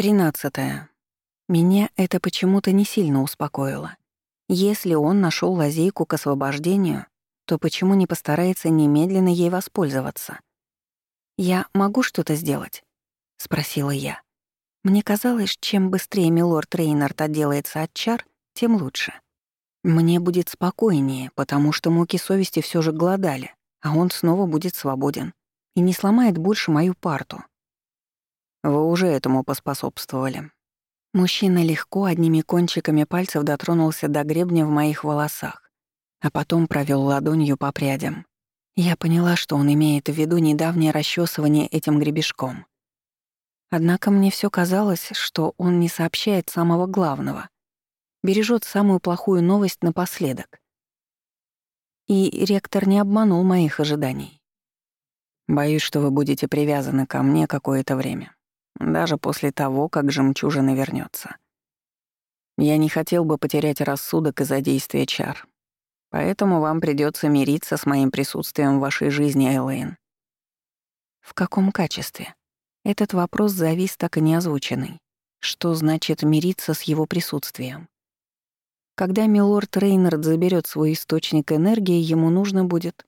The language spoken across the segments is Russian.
Тринадцатое. Меня это почему-то не сильно успокоило. Если он нашел лазейку к освобождению, то почему не постарается немедленно ей воспользоваться? «Я могу что-то сделать?» — спросила я. Мне казалось, чем быстрее милорд Рейнард отделается от чар, тем лучше. Мне будет спокойнее, потому что муки совести все же голодали, а он снова будет свободен и не сломает больше мою парту. Вы уже этому поспособствовали. Мужчина легко одними кончиками пальцев дотронулся до гребня в моих волосах, а потом провел ладонью по прядям. Я поняла, что он имеет в виду недавнее расчесывание этим гребешком. Однако мне все казалось, что он не сообщает самого главного, бережет самую плохую новость напоследок. И ректор не обманул моих ожиданий. Боюсь, что вы будете привязаны ко мне какое-то время даже после того, как жемчужина вернется. Я не хотел бы потерять рассудок из-за действия чар, поэтому вам придется мириться с моим присутствием в вашей жизни, Элэйн. В каком качестве? Этот вопрос завис так и не озвученный. Что значит мириться с его присутствием? Когда милорд Рейнард заберет свой источник энергии, ему нужно будет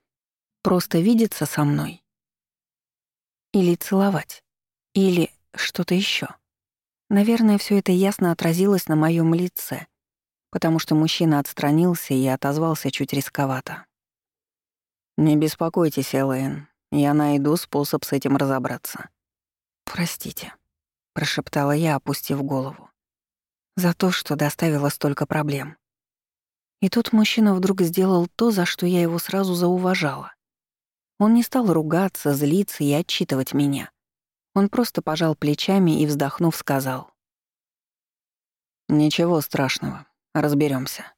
просто видеться со мной. Или целовать. Или что-то еще. Наверное, все это ясно отразилось на моем лице, потому что мужчина отстранился и отозвался чуть рисковато. «Не беспокойтесь, Элэйн, я найду способ с этим разобраться». «Простите», — прошептала я, опустив голову, «за то, что доставила столько проблем». И тут мужчина вдруг сделал то, за что я его сразу зауважала. Он не стал ругаться, злиться и отчитывать меня — он просто пожал плечами и, вздохнув, сказал. «Ничего страшного, разберемся.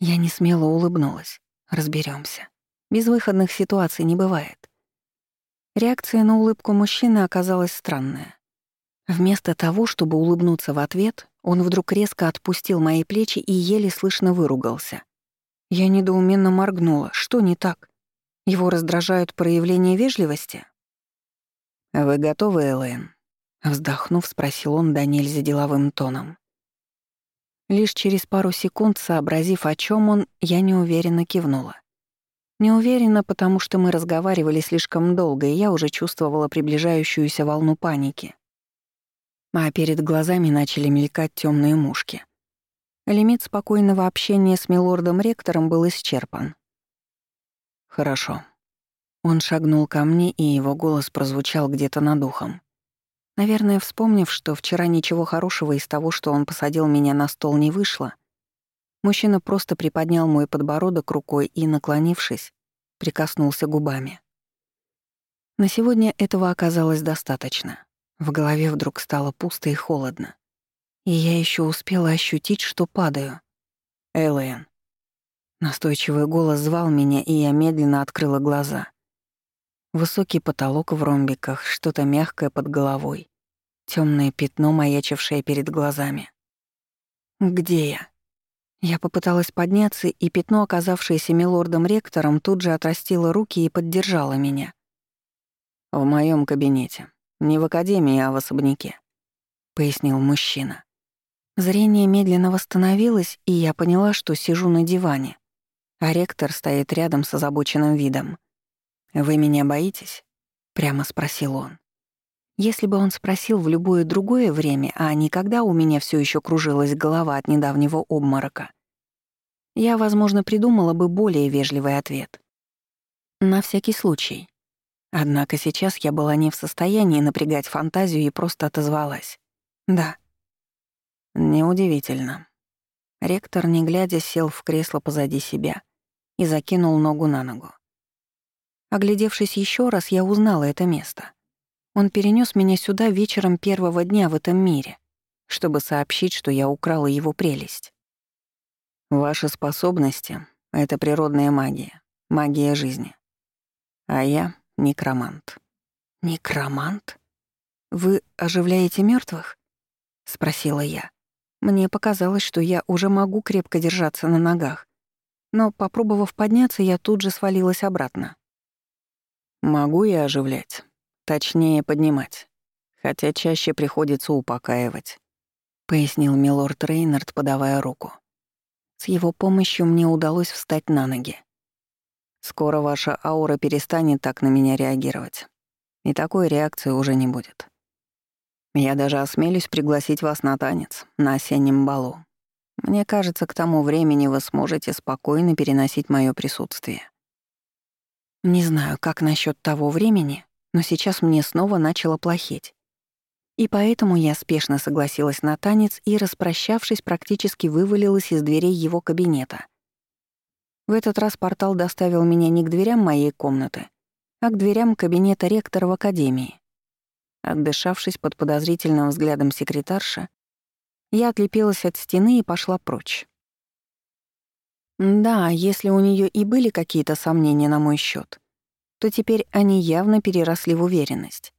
Я не смело улыбнулась. Разберемся. Безвыходных ситуаций не бывает. Реакция на улыбку мужчины оказалась странная. Вместо того, чтобы улыбнуться в ответ, он вдруг резко отпустил мои плечи и еле слышно выругался. Я недоуменно моргнула. Что не так? Его раздражают проявления вежливости? «Вы готовы, Элэйн?» Вздохнув, спросил он да нельзя деловым тоном. Лишь через пару секунд, сообразив, о чем он, я неуверенно кивнула. Неуверенно, потому что мы разговаривали слишком долго, и я уже чувствовала приближающуюся волну паники. А перед глазами начали мелькать темные мушки. Лимит спокойного общения с милордом-ректором был исчерпан. «Хорошо», он шагнул ко мне, и его голос прозвучал где-то над ухом. Наверное, вспомнив, что вчера ничего хорошего из того, что он посадил меня на стол, не вышло, мужчина просто приподнял мой подбородок рукой и, наклонившись, прикоснулся губами. На сегодня этого оказалось достаточно. В голове вдруг стало пусто и холодно. И я еще успела ощутить, что падаю. Элэйн. Настойчивый голос звал меня, и я медленно открыла глаза — Высокий потолок в ромбиках, что-то мягкое под головой, темное пятно, маячившее перед глазами. Где я? Я попыталась подняться, и пятно, оказавшееся милордом-ректором, тут же отрастило руки и поддержало меня. «В моем кабинете. Не в академии, а в особняке», — пояснил мужчина. Зрение медленно восстановилось, и я поняла, что сижу на диване, а ректор стоит рядом с озабоченным видом. «Вы меня боитесь?» — прямо спросил он. Если бы он спросил в любое другое время, а не когда у меня все еще кружилась голова от недавнего обморока, я, возможно, придумала бы более вежливый ответ. На всякий случай. Однако сейчас я была не в состоянии напрягать фантазию и просто отозвалась. «Да». Неудивительно. Ректор, не глядя, сел в кресло позади себя и закинул ногу на ногу. Оглядевшись еще раз, я узнала это место. Он перенес меня сюда вечером первого дня в этом мире, чтобы сообщить, что я украла его прелесть. Ваши способности — это природная магия, магия жизни. А я — некромант. Некромант? Вы оживляете мертвых? спросила я. Мне показалось, что я уже могу крепко держаться на ногах, но, попробовав подняться, я тут же свалилась обратно. Могу я оживлять, точнее поднимать. хотя чаще приходится упокаивать», — пояснил милорд Рейнард, подавая руку. С его помощью мне удалось встать на ноги. «Скоро ваша аура перестанет так на меня реагировать, и такой реакции уже не будет. Я даже осмелюсь пригласить вас на танец на осеннем балу. Мне кажется, к тому времени вы сможете спокойно переносить мое присутствие. Не знаю, как насчет того времени, но сейчас мне снова начало плохеть. И поэтому я спешно согласилась на танец и, распрощавшись, практически вывалилась из дверей его кабинета. В этот раз портал доставил меня не к дверям моей комнаты, а к дверям кабинета ректора в академии. Отдышавшись под подозрительным взглядом секретарша, я отлепилась от стены и пошла прочь. Да, если у нее и были какие-то сомнения на мой счет, то теперь они явно переросли в уверенность.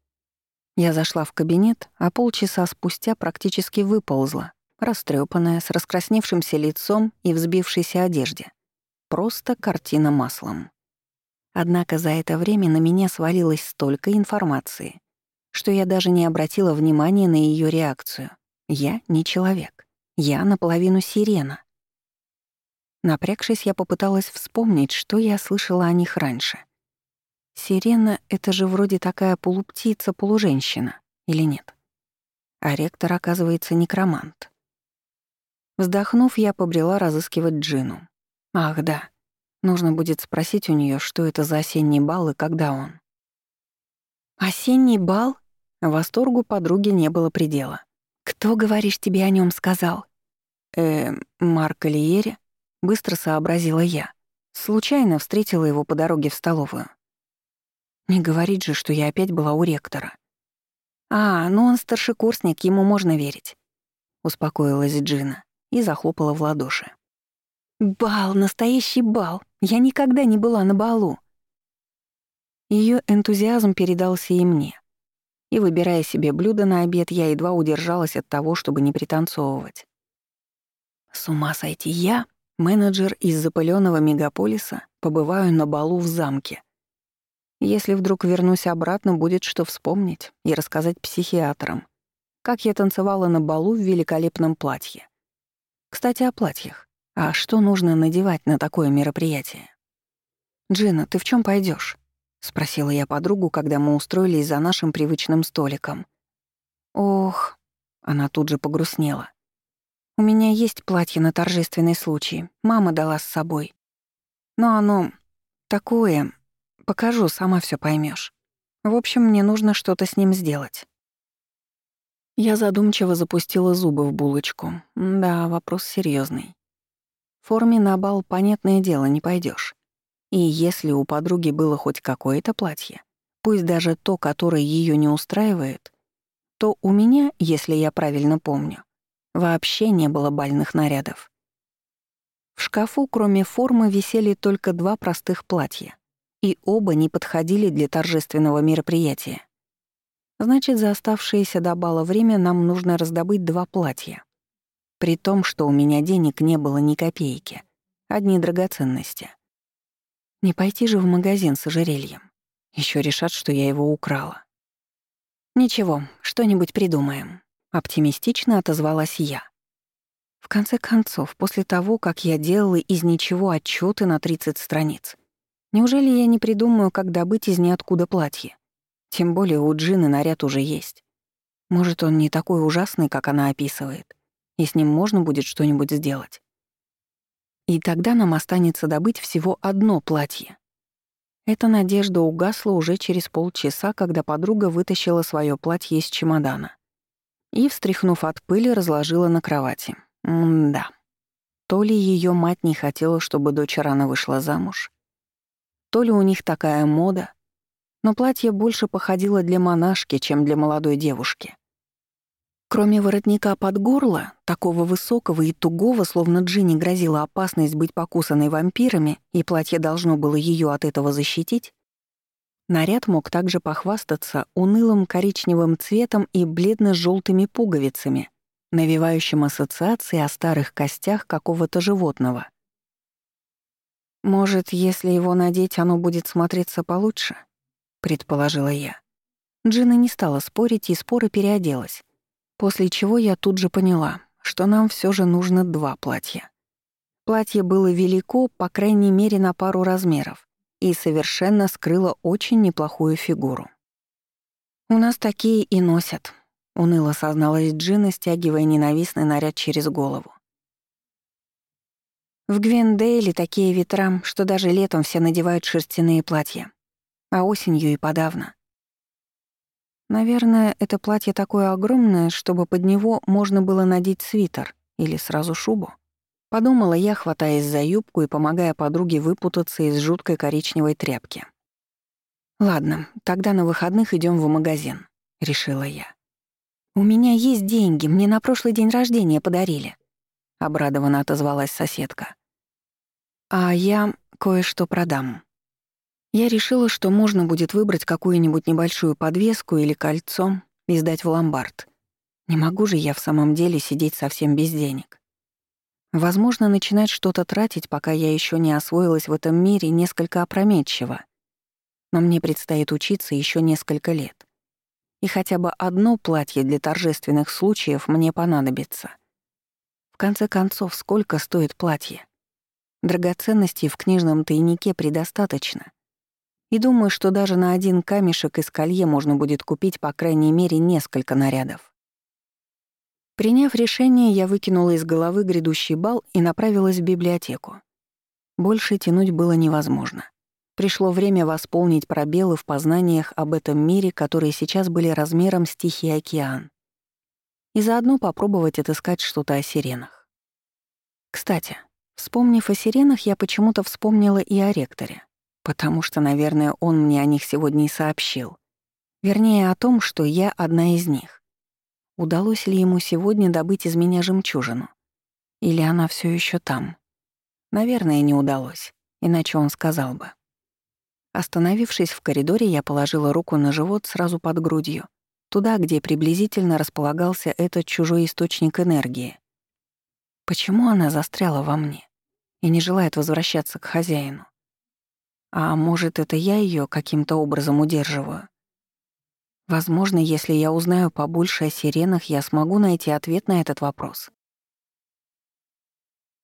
Я зашла в кабинет, а полчаса спустя практически выползла, растрепанная, с раскрасневшимся лицом и взбившейся одежде. Просто картина маслом. Однако за это время на меня свалилось столько информации, что я даже не обратила внимания на ее реакцию. Я не человек. Я наполовину сирена. Напрягшись, я попыталась вспомнить, что я слышала о них раньше. Сирена — это же вроде такая полуптица-полуженщина, или нет? А ректор, оказывается, некромант. Вздохнув, я побрела разыскивать Джину. Ах, да. Нужно будет спросить у нее, что это за осенний бал и когда он. «Осенний бал?» Восторгу подруги не было предела. «Кто, говоришь, тебе о нем сказал?» «Э, Марк Алиери?» Быстро сообразила я. Случайно встретила его по дороге в столовую. Не говорит же, что я опять была у ректора. «А, ну он старшекурсник, ему можно верить», — успокоилась Джина и захлопала в ладоши. «Бал, настоящий бал! Я никогда не была на балу!» Ее энтузиазм передался и мне. И, выбирая себе блюдо на обед, я едва удержалась от того, чтобы не пританцовывать. С ума сойти я Менеджер из запыленного мегаполиса, побываю на балу в замке. Если вдруг вернусь обратно, будет что вспомнить и рассказать психиатрам, как я танцевала на балу в великолепном платье. Кстати, о платьях. А что нужно надевать на такое мероприятие? «Джина, ты в чем пойдешь? спросила я подругу, когда мы устроились за нашим привычным столиком. «Ох», — она тут же погрустнела. У меня есть платье на торжественный случай. Мама дала с собой. Но оно такое. Покажу, сама все поймешь. В общем, мне нужно что-то с ним сделать. Я задумчиво запустила зубы в булочку. Да, вопрос серьезный. В форме на бал, понятное дело, не пойдешь. И если у подруги было хоть какое-то платье, пусть даже то, которое ее не устраивает, то у меня, если я правильно помню, Вообще не было бальных нарядов. В шкафу, кроме формы, висели только два простых платья, и оба не подходили для торжественного мероприятия. Значит, за оставшееся до бала время нам нужно раздобыть два платья. При том, что у меня денег не было ни копейки, одни драгоценности. Не пойти же в магазин с ожерельем. Еще решат, что я его украла. Ничего, что-нибудь придумаем. Оптимистично отозвалась я. В конце концов, после того, как я делала из ничего отчеты на 30 страниц, неужели я не придумаю, как добыть из ниоткуда платье? Тем более у Джины наряд уже есть. Может, он не такой ужасный, как она описывает, и с ним можно будет что-нибудь сделать. И тогда нам останется добыть всего одно платье. Эта надежда угасла уже через полчаса, когда подруга вытащила свое платье из чемодана и, встряхнув от пыли, разложила на кровати. М-да. То ли ее мать не хотела, чтобы дочь рано вышла замуж, то ли у них такая мода, но платье больше походило для монашки, чем для молодой девушки. Кроме воротника под горло, такого высокого и тугого, словно Джинни грозила опасность быть покусанной вампирами, и платье должно было ее от этого защитить, Наряд мог также похвастаться унылым коричневым цветом и бледно желтыми пуговицами, навевающим ассоциации о старых костях какого-то животного. «Может, если его надеть, оно будет смотреться получше?» — предположила я. Джина не стала спорить и споры переоделась, после чего я тут же поняла, что нам все же нужно два платья. Платье было велико, по крайней мере, на пару размеров, и совершенно скрыло очень неплохую фигуру. «У нас такие и носят», — уныло созналась Джина, стягивая ненавистный наряд через голову. В Гвендейле такие ветра, что даже летом все надевают шерстяные платья, а осенью и подавно. Наверное, это платье такое огромное, чтобы под него можно было надеть свитер или сразу шубу. Подумала я, хватаясь за юбку и помогая подруге выпутаться из жуткой коричневой тряпки. «Ладно, тогда на выходных идем в магазин», — решила я. «У меня есть деньги, мне на прошлый день рождения подарили», — обрадованно отозвалась соседка. «А я кое-что продам». Я решила, что можно будет выбрать какую-нибудь небольшую подвеску или кольцо и сдать в ломбард. Не могу же я в самом деле сидеть совсем без денег. Возможно, начинать что-то тратить, пока я еще не освоилась в этом мире, несколько опрометчиво. Но мне предстоит учиться еще несколько лет. И хотя бы одно платье для торжественных случаев мне понадобится. В конце концов, сколько стоит платье? Драгоценностей в книжном тайнике предостаточно. И думаю, что даже на один камешек из колье можно будет купить по крайней мере несколько нарядов. Приняв решение, я выкинула из головы грядущий бал и направилась в библиотеку. Больше тянуть было невозможно. Пришло время восполнить пробелы в познаниях об этом мире, которые сейчас были размером с Тихий океан. И заодно попробовать отыскать что-то о сиренах. Кстати, вспомнив о сиренах, я почему-то вспомнила и о ректоре. Потому что, наверное, он мне о них сегодня и сообщил. Вернее, о том, что я одна из них. Удалось ли ему сегодня добыть из меня жемчужину? Или она все еще там? Наверное, не удалось, иначе он сказал бы. Остановившись в коридоре, я положила руку на живот сразу под грудью, туда, где приблизительно располагался этот чужой источник энергии. Почему она застряла во мне и не желает возвращаться к хозяину? А может, это я ее каким-то образом удерживаю? Возможно, если я узнаю побольше о сиренах, я смогу найти ответ на этот вопрос.